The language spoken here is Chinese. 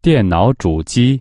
电脑主机。